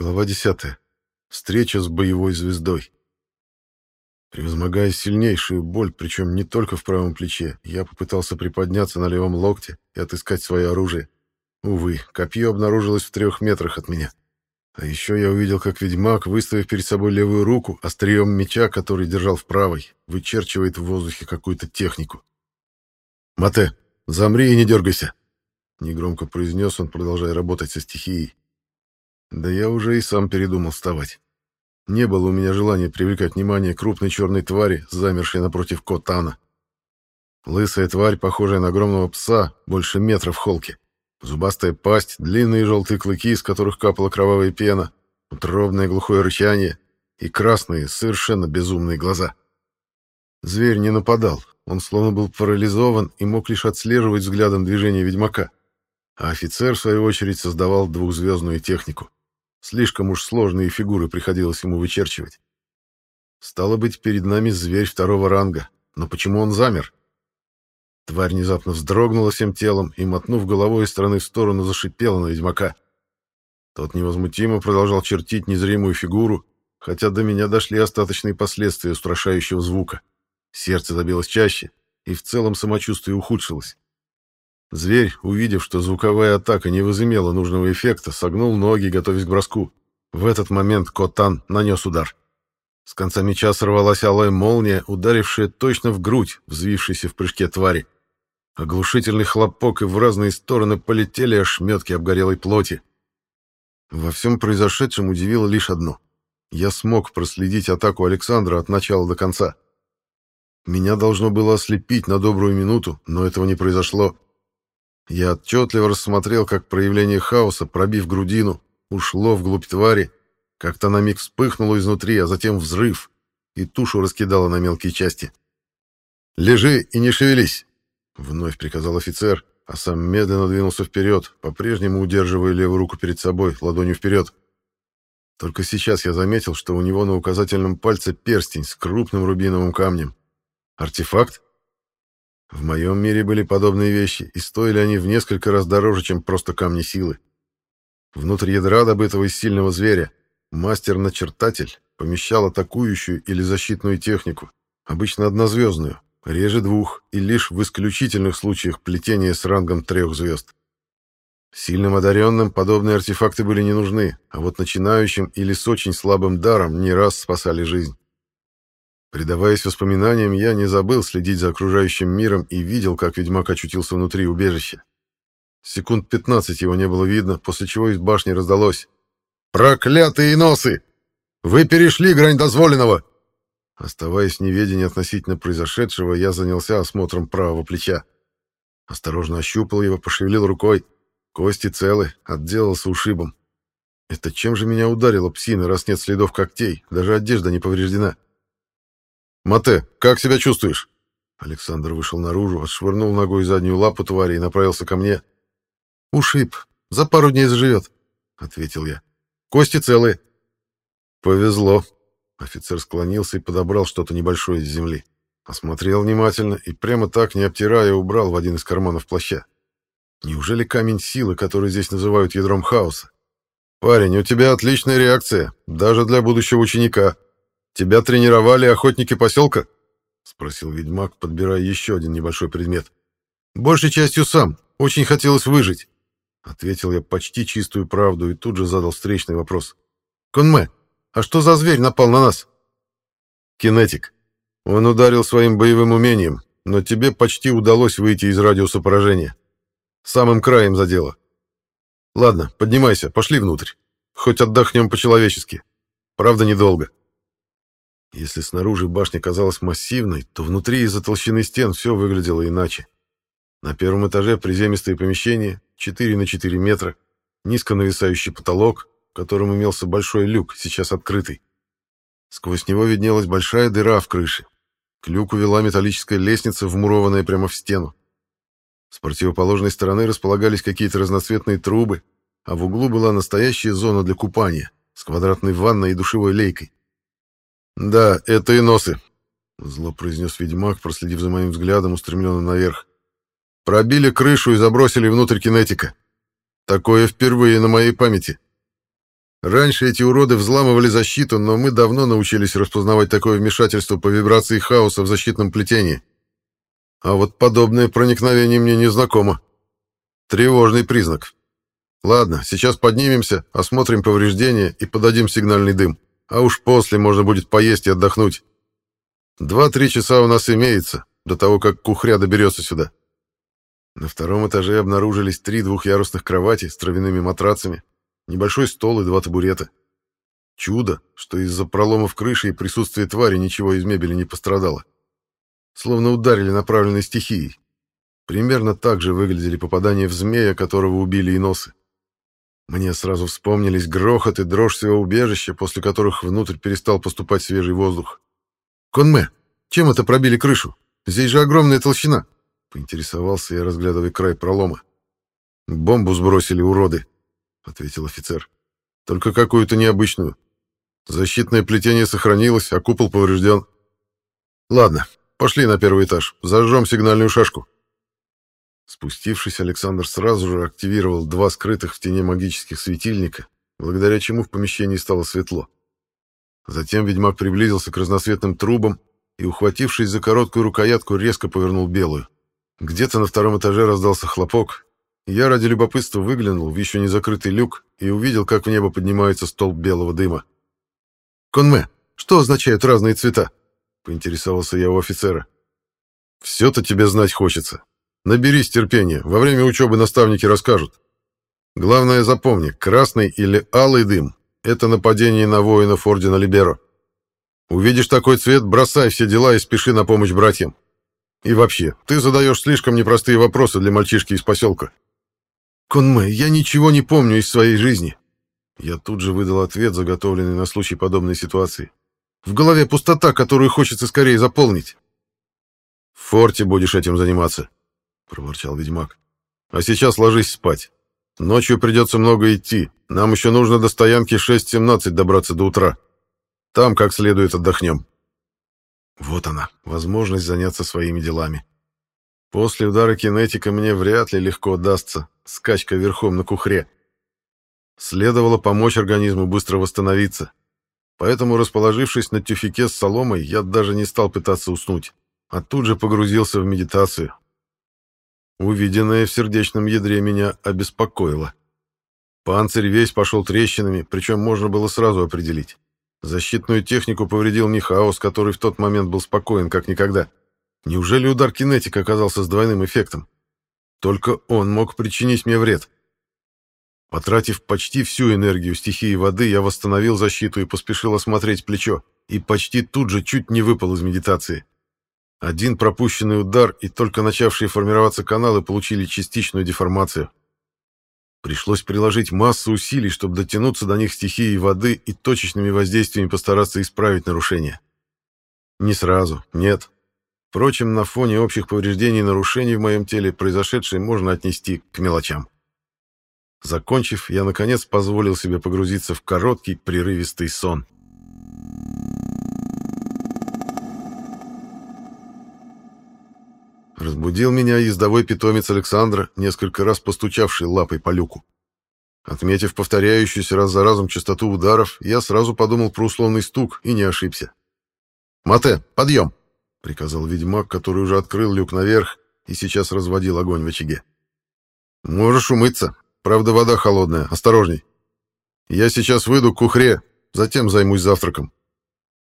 Глава 10. Встреча с боевой звездой. Превозмогая сильнейшую боль, причем не только в правом плече, я попытался приподняться на левом локте и отыскать свое оружие. Увы, копье обнаружилось в трех метрах от меня. А еще я увидел, как ведьмак, выставив перед собой левую руку, острием меча, который держал в правой, вычерчивает в воздухе какую-то технику. «Мате, замри и не дергайся!» — негромко произнес он, продолжая работать со стихией. Да я уже и сам передумал вставать. Не было у меня желания привлекать внимание крупной черной твари, замершей напротив Котана. Лысая тварь, похожая на огромного пса, больше метра в холке. Зубастая пасть, длинные желтые клыки, из которых капала кровавая пена, утробное глухое рычание и красные, совершенно безумные глаза. Зверь не нападал, он словно был парализован и мог лишь отслеживать взглядом движения ведьмака. А офицер, в свою очередь, создавал двухзвездную технику. Слишком уж сложные фигуры приходилось ему вычерчивать. Стало быть, перед нами зверь второго ранга. Но почему он замер? Тварь внезапно вздрогнула всем телом и, мотнув головой из стороны в сторону, зашипела на ведьмака. Тот невозмутимо продолжал чертить незримую фигуру, хотя до меня дошли остаточные последствия устрашающего звука. Сердце забилось чаще, и в целом самочувствие ухудшилось. Зверь, увидев, что звуковая атака не возымела нужного эффекта, согнул ноги, готовясь к броску. В этот момент Котан нанес удар. С конца меча сорвалась алая молния, ударившая точно в грудь, взвившейся в прыжке твари. Оглушительный хлопок, и в разные стороны полетели ошметки обгорелой плоти. Во всем произошедшем удивило лишь одно. Я смог проследить атаку Александра от начала до конца. Меня должно было ослепить на добрую минуту, но этого не произошло. Я отчетливо рассмотрел, как проявление хаоса, пробив грудину, ушло вглубь твари, как-то на миг вспыхнуло изнутри, а затем взрыв, и тушу раскидало на мелкие части. «Лежи и не шевелись!» — вновь приказал офицер, а сам медленно двинулся вперед, по-прежнему удерживая левую руку перед собой, ладонью вперед. Только сейчас я заметил, что у него на указательном пальце перстень с крупным рубиновым камнем. Артефакт? В моем мире были подобные вещи, и стоили они в несколько раз дороже, чем просто камни силы. Внутрь ядра, добытого из сильного зверя, мастер-начертатель помещал атакующую или защитную технику, обычно однозвездную, реже двух и лишь в исключительных случаях плетения с рангом трех звезд. Сильным одаренным подобные артефакты были не нужны, а вот начинающим или с очень слабым даром не раз спасали жизнь. Предаваясь воспоминаниям, я не забыл следить за окружающим миром и видел, как ведьмак очутился внутри убежища. Секунд пятнадцать его не было видно, после чего из башни раздалось. «Проклятые носы! Вы перешли грань дозволенного!» Оставаясь в неведении относительно произошедшего, я занялся осмотром правого плеча. Осторожно ощупал его, пошевелил рукой. Кости целы, отделался ушибом. Это чем же меня ударило псина, раз нет следов когтей, даже одежда не повреждена? «Мате, как себя чувствуешь?» Александр вышел наружу, отшвырнул ногой заднюю лапу твари и направился ко мне. «Ушиб. За пару дней заживет», — ответил я. «Кости целые». «Повезло». Офицер склонился и подобрал что-то небольшое из земли. Осмотрел внимательно и прямо так, не обтирая, убрал в один из карманов плаща. Неужели камень силы, который здесь называют ядром хаоса? «Парень, у тебя отличная реакция, даже для будущего ученика», «Тебя тренировали охотники поселка?» — спросил ведьмак, подбирая еще один небольшой предмет. «Большей частью сам. Очень хотелось выжить». Ответил я почти чистую правду и тут же задал встречный вопрос. «Конме, а что за зверь напал на нас?» «Кинетик. Он ударил своим боевым умением, но тебе почти удалось выйти из радиуса поражения. Самым краем задело. Ладно, поднимайся, пошли внутрь. Хоть отдохнем по-человечески. Правда, недолго». Если снаружи башня казалась массивной, то внутри из-за толщины стен все выглядело иначе. На первом этаже приземистые помещения, 4 на 4 метра, низко нависающий потолок, в котором имелся большой люк, сейчас открытый. Сквозь него виднелась большая дыра в крыше. К люку вела металлическая лестница, вмурованная прямо в стену. С противоположной стороны располагались какие-то разноцветные трубы, а в углу была настоящая зона для купания с квадратной ванной и душевой лейкой. «Да, это и носы», — зло произнес ведьмак, проследив за моим взглядом, устремленным наверх. «Пробили крышу и забросили внутрь кинетика. Такое впервые на моей памяти». Раньше эти уроды взламывали защиту, но мы давно научились распознавать такое вмешательство по вибрации хаоса в защитном плетении. А вот подобное проникновение мне не знакомо. Тревожный признак. Ладно, сейчас поднимемся, осмотрим повреждения и подадим сигнальный дым. А уж после можно будет поесть и отдохнуть. Два-три часа у нас имеется, до того, как кухря доберется сюда. На втором этаже обнаружились три двухъярусных кровати с травяными матрацами, небольшой стол и два табурета. Чудо, что из-за проломов крыши и присутствия твари ничего из мебели не пострадало. Словно ударили направленной стихией. Примерно так же выглядели попадания в змея, которого убили и носы. Мне сразу вспомнились грохот и дрожь своего убежища, после которых внутрь перестал поступать свежий воздух. «Конме, чем это пробили крышу? Здесь же огромная толщина!» — поинтересовался я, разглядывая край пролома. «Бомбу сбросили, уроды!» — ответил офицер. «Только какую-то необычную. Защитное плетение сохранилось, а купол поврежден. Ладно, пошли на первый этаж, зажжем сигнальную шашку». Спустившись, Александр сразу же активировал два скрытых в тени магических светильника, благодаря чему в помещении стало светло. Затем ведьмак приблизился к разноцветным трубам и, ухватившись за короткую рукоятку, резко повернул белую. Где-то на втором этаже раздался хлопок. Я ради любопытства выглянул в еще не закрытый люк и увидел, как в небо поднимается столб белого дыма. «Конме, что означают разные цвета?» — поинтересовался я у офицера. «Все-то тебе знать хочется. Наберись терпения, во время учебы наставники расскажут. Главное запомни, красный или алый дым — это нападение на воинов Ордена Либеро. Увидишь такой цвет, бросай все дела и спеши на помощь братьям. И вообще, ты задаешь слишком непростые вопросы для мальчишки из поселка. Конмэ, я ничего не помню из своей жизни. Я тут же выдал ответ, заготовленный на случай подобной ситуации. В голове пустота, которую хочется скорее заполнить. В форте будешь этим заниматься, — проворчал ведьмак. «А сейчас ложись спать. Ночью придется много идти. Нам еще нужно до стоянки 6.17 добраться до утра. Там как следует отдохнем». Вот она, возможность заняться своими делами. После удара кинетика мне вряд ли легко дастся скачка верхом на кухре. Следовало помочь организму быстро восстановиться. Поэтому, расположившись на тюфике с соломой, я даже не стал пытаться уснуть, а тут же погрузился в медитацию, Увиденное в сердечном ядре меня обеспокоило. Панцирь весь пошел трещинами, причем можно было сразу определить. Защитную технику повредил Михаус, который в тот момент был спокоен, как никогда. Неужели удар кинетика оказался с двойным эффектом? Только он мог причинить мне вред. Потратив почти всю энергию стихии воды, я восстановил защиту и поспешил осмотреть плечо, и почти тут же чуть не выпал из медитации. Один пропущенный удар и только начавшие формироваться каналы получили частичную деформацию. Пришлось приложить массу усилий, чтобы дотянуться до них стихией воды и точечными воздействиями постараться исправить нарушения. Не сразу, нет. Впрочем, на фоне общих повреждений и нарушений в моем теле произошедшее можно отнести к мелочам. Закончив, я, наконец, позволил себе погрузиться в короткий, прерывистый сон. Разбудил меня ездовой питомец Александра, несколько раз постучавший лапой по люку. Отметив повторяющуюся раз за разом частоту ударов, я сразу подумал про условный стук и не ошибся. «Мате, подъем!» — приказал ведьмак, который уже открыл люк наверх и сейчас разводил огонь в очаге. «Можешь умыться. Правда, вода холодная. Осторожней. Я сейчас выйду к кухре, затем займусь завтраком.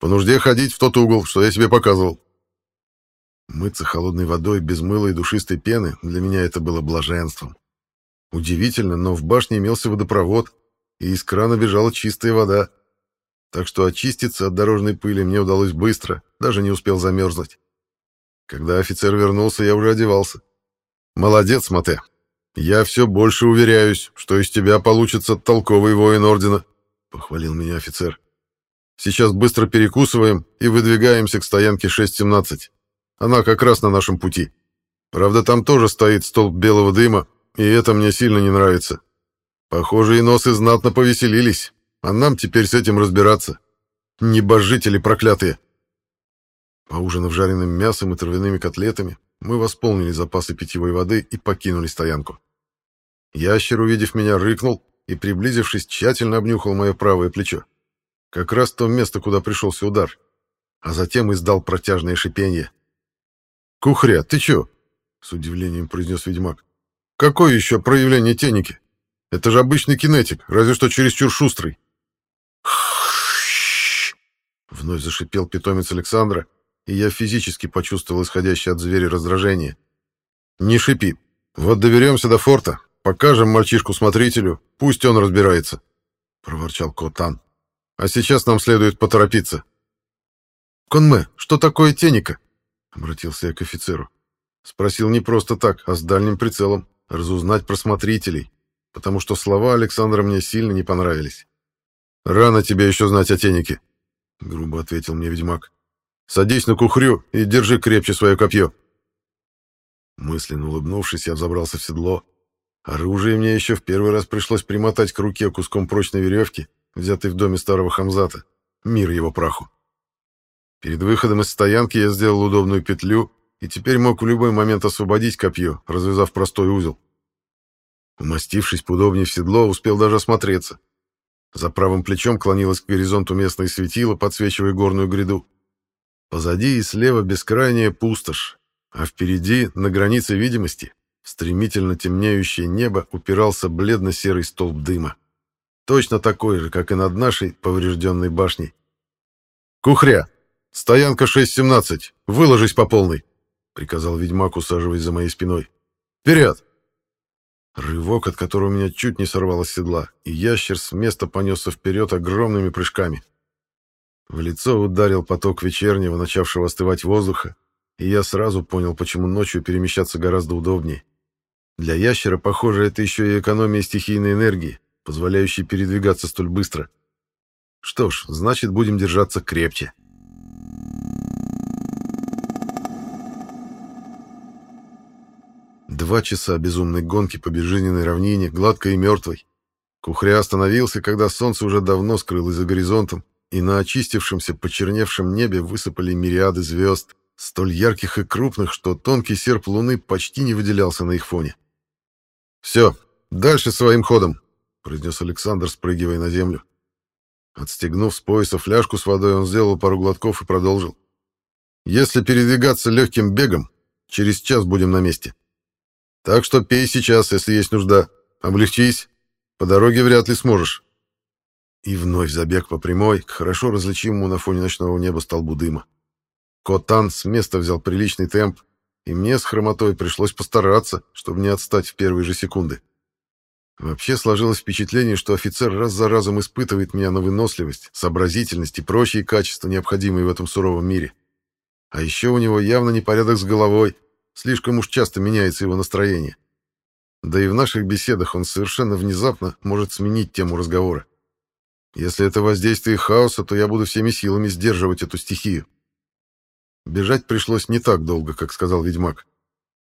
По нужде ходить в тот угол, что я тебе показывал. Мыться холодной водой без мыла и душистой пены для меня это было блаженством. Удивительно, но в башне имелся водопровод, и из крана бежала чистая вода. Так что очиститься от дорожной пыли мне удалось быстро, даже не успел замерзнуть. Когда офицер вернулся, я уже одевался. «Молодец, Мате. Я все больше уверяюсь, что из тебя получится толковый воин Ордена», — похвалил меня офицер. «Сейчас быстро перекусываем и выдвигаемся к стоянке 6.17. Она как раз на нашем пути. Правда, там тоже стоит столб белого дыма, и это мне сильно не нравится. Похоже, и носы знатно повеселились, а нам теперь с этим разбираться. Небожители проклятые. Поужинав жареным мясом и травяными котлетами, мы восполнили запасы питьевой воды и покинули стоянку. Ящер, увидев меня, рыкнул, и, приблизившись, тщательно обнюхал мое правое плечо. Как раз то место, куда пришелся удар. А затем издал протяжное шипение. «Кухря, ты чё?» — с удивлением произнес ведьмак. «Какое еще проявление теники? Это же обычный кинетик, разве что чересчур шустрый». Вновь зашипел питомец Александра, и я физически почувствовал исходящее от зверя раздражение. «Не шипи. Вот доберемся до форта, покажем мальчишку-смотрителю, пусть он разбирается», — проворчал Котан. «А сейчас нам следует поторопиться». «Конме, что такое теника?» — обратился я к офицеру. Спросил не просто так, а с дальним прицелом, разузнать про смотрителей, потому что слова Александра мне сильно не понравились. «Рано тебе еще знать о тенике», — грубо ответил мне ведьмак. «Садись на кухрю и держи крепче свое копье». Мысленно улыбнувшись, я взобрался в седло. Оружие мне еще в первый раз пришлось примотать к руке куском прочной веревки, взятой в доме старого Хамзата. Мир его праху. Перед выходом из стоянки я сделал удобную петлю и теперь мог в любой момент освободить копье, развязав простой узел. Умастившись поудобнее в седло, успел даже осмотреться. За правым плечом клонилось к горизонту местное светило, подсвечивая горную гряду. Позади и слева бескрайняя пустошь, а впереди, на границе видимости, стремительно темнеющее небо упирался бледно-серый столб дыма. Точно такой же, как и над нашей поврежденной башней. «Кухря! Стоянка 6.17! Выложись по полной!» — приказал ведьмак, усаживаясь за моей спиной. «Вперед!» Рывок, от которого меня чуть не сорвало с седла, и ящер с места понесся вперед огромными прыжками. В лицо ударил поток вечернего, начавшего остывать воздуха, и я сразу понял, почему ночью перемещаться гораздо удобнее. Для ящера, похоже, это еще и экономия стихийной энергии, позволяющей передвигаться столь быстро. Что ж, значит, будем держаться крепче. Два часа безумной гонки по безжизненной равнине, гладкой и мертвой. Кухря остановился, когда солнце уже давно скрылось за горизонтом, и на очистившемся, почерневшем небе высыпали мириады звезд, столь ярких и крупных, что тонкий серп луны почти не выделялся на их фоне. «Все, дальше своим ходом», — произнес Александр, спрыгивая на землю. Отстегнув с пояса фляжку с водой, он сделал пару глотков и продолжил. «Если передвигаться легким бегом, через час будем на месте». Так что пей сейчас, если есть нужда. Облегчись. По дороге вряд ли сможешь. И вновь забег по прямой, к хорошо различимому на фоне ночного неба столбу дыма. Котан с места взял приличный темп, и мне с хромотой пришлось постараться, чтобы не отстать в первые же секунды. Вообще сложилось впечатление, что офицер раз за разом испытывает меня на выносливость, сообразительность и прочие качества, необходимые в этом суровом мире. А еще у него явно непорядок с головой, Слишком уж часто меняется его настроение. Да и в наших беседах он совершенно внезапно может сменить тему разговора. Если это воздействие хаоса, то я буду всеми силами сдерживать эту стихию. Бежать пришлось не так долго, как сказал ведьмак.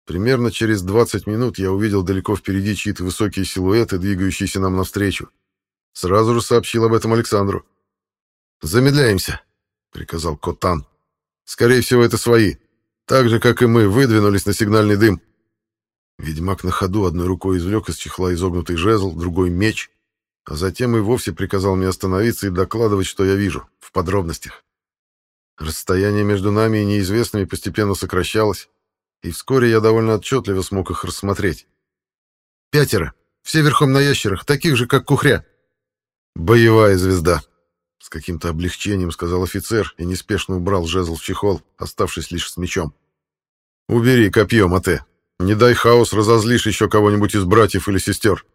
Примерно через 20 минут я увидел далеко впереди чьи-то высокие силуэты, двигающиеся нам навстречу. Сразу же сообщил об этом Александру. «Замедляемся», — приказал Котан. «Скорее всего, это свои. Так же, как и мы, выдвинулись на сигнальный дым. Ведьмак на ходу одной рукой извлек из чехла изогнутый жезл, другой — меч, а затем и вовсе приказал мне остановиться и докладывать, что я вижу, в подробностях. Расстояние между нами и неизвестными постепенно сокращалось, и вскоре я довольно отчетливо смог их рассмотреть. «Пятеро! Все верхом на ящерах, таких же, как кухря!» «Боевая звезда!» С каким-то облегчением сказал офицер и неспешно убрал жезл в чехол, оставшись лишь с мечом. «Убери копье, Мате. Не дай хаос, разозлишь еще кого-нибудь из братьев или сестер».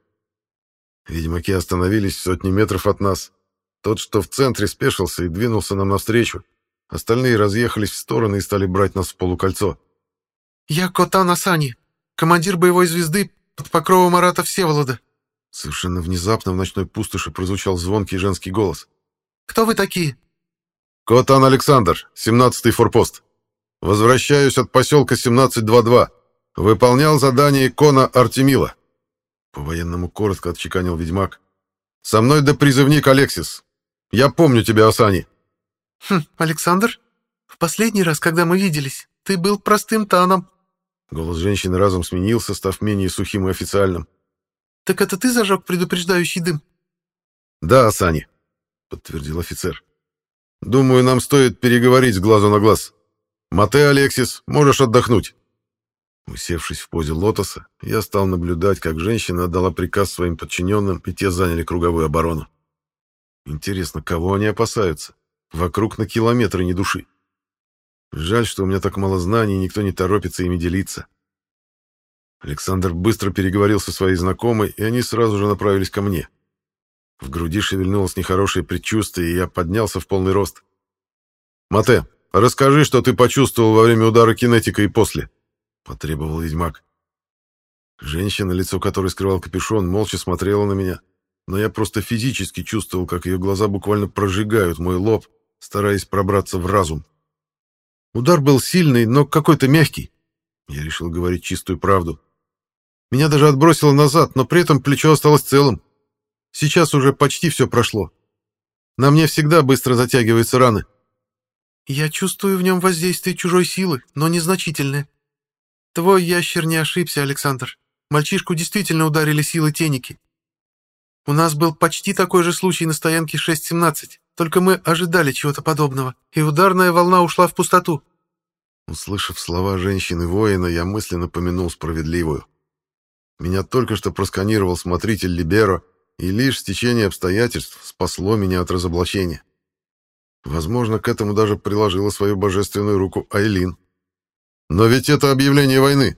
Ведьмаки остановились в сотни метров от нас. Тот, что в центре, спешился и двинулся нам навстречу. Остальные разъехались в стороны и стали брать нас в полукольцо. «Я Котан Асани, командир боевой звезды под покровом Марата Всеволода». Совершенно внезапно в ночной пустоши прозвучал звонкий женский голос. Кто вы такие?» «Котан Александр, 17-й форпост. Возвращаюсь от поселка 1722. Выполнял задание Кона Артемила». По-военному коротко отчеканил ведьмак. «Со мной да призывник Алексис. Я помню тебя, Асани». «Хм, Александр, в последний раз, когда мы виделись, ты был простым таном». Голос женщины разом сменился, став менее сухим и официальным. «Так это ты зажег предупреждающий дым?» «Да, Асани», — подтвердил офицер. «Думаю, нам стоит переговорить с глазу на глаз. Мате, Алексис, можешь отдохнуть». Усевшись в позе лотоса, я стал наблюдать, как женщина отдала приказ своим подчиненным, и те заняли круговую оборону. Интересно, кого они опасаются? Вокруг на километры ни души. Жаль, что у меня так мало знаний, и никто не торопится ими делиться. Александр быстро переговорил со своей знакомой, и они сразу же направились ко мне. В груди шевельнулось нехорошее предчувствие, и я поднялся в полный рост. «Мате, расскажи, что ты почувствовал во время удара кинетика и после», — потребовал ведьмак. Женщина, лицо которой скрывал капюшон, молча смотрела на меня, но я просто физически чувствовал, как ее глаза буквально прожигают мой лоб, стараясь пробраться в разум. Удар был сильный, но какой-то мягкий. Я решил говорить чистую правду. Меня даже отбросило назад, но при этом плечо осталось целым. Сейчас уже почти все прошло. На мне всегда быстро затягиваются раны. Я чувствую в нем воздействие чужой силы, но незначительное. Твой ящер не ошибся, Александр. Мальчишку действительно ударили силы теники. У нас был почти такой же случай на стоянке 6.17, только мы ожидали чего-то подобного, и ударная волна ушла в пустоту. Услышав слова женщины-воина, я мысленно помянул справедливую. Меня только что просканировал смотритель Либеро, и лишь стечение обстоятельств спасло меня от разоблачения. Возможно, к этому даже приложила свою божественную руку Айлин. «Но ведь это объявление войны!»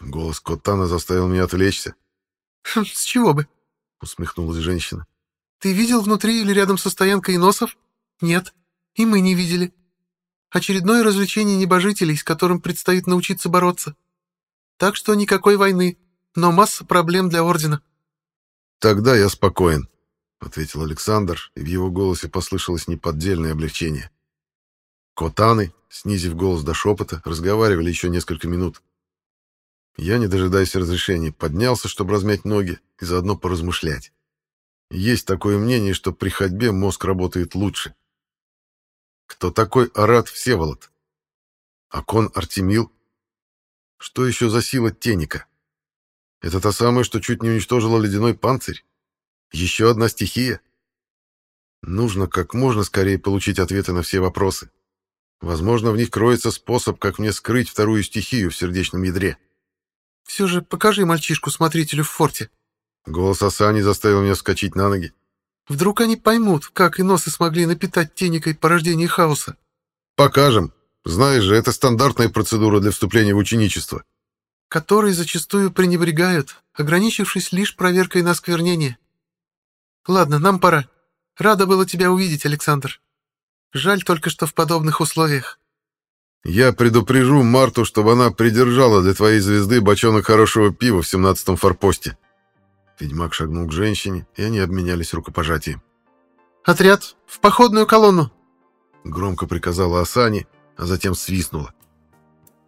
Голос Котана заставил меня отвлечься. «Хм, «С чего бы?» — усмехнулась женщина. «Ты видел внутри или рядом со стоянкой носов? Нет, и мы не видели. Очередное развлечение небожителей, с которым предстоит научиться бороться. Так что никакой войны, но масса проблем для Ордена». «Тогда я спокоен», — ответил Александр, и в его голосе послышалось неподдельное облегчение. Котаны, снизив голос до шепота, разговаривали еще несколько минут. Я, не дожидаясь разрешения, поднялся, чтобы размять ноги и заодно поразмышлять. Есть такое мнение, что при ходьбе мозг работает лучше. Кто такой Арат Всеволод? Акон Артемил? Что еще за сила Теника? Это та самая, что чуть не уничтожила ледяной панцирь? Еще одна стихия? Нужно как можно скорее получить ответы на все вопросы. Возможно, в них кроется способ, как мне скрыть вторую стихию в сердечном ядре. «Все же покажи мальчишку смотрителю в форте». Голос Асани заставил меня вскочить на ноги. «Вдруг они поймут, как и носы смогли напитать теникой порождение хаоса». «Покажем. Знаешь же, это стандартная процедура для вступления в ученичество». «Которые зачастую пренебрегают, ограничившись лишь проверкой на сквернение. Ладно, нам пора. Рада было тебя увидеть, Александр». Жаль только, что в подобных условиях. Я предупрежу Марту, чтобы она придержала для твоей звезды бочонок хорошего пива в семнадцатом форпосте. Ведьмак шагнул к женщине, и они обменялись рукопожатием. «Отряд, в походную колонну!» Громко приказала Асани, а затем свистнула.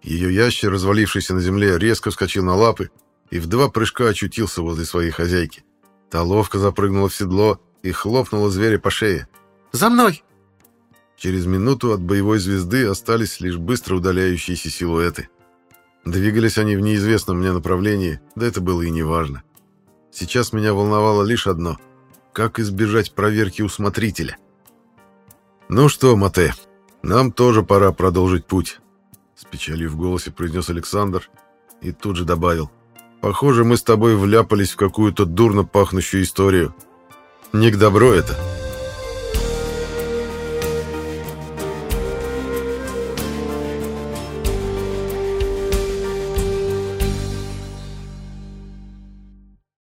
Ее ящер, развалившийся на земле, резко вскочил на лапы и в два прыжка очутился возле своей хозяйки. Та ловко запрыгнула в седло и хлопнула зверя по шее. «За мной!» Через минуту от боевой звезды остались лишь быстро удаляющиеся силуэты. Двигались они в неизвестном мне направлении, да это было и не важно. Сейчас меня волновало лишь одно — как избежать проверки у смотрителя. «Ну что, Мате, нам тоже пора продолжить путь», — с печалью в голосе произнес Александр и тут же добавил. «Похоже, мы с тобой вляпались в какую-то дурно пахнущую историю. Не к добру это».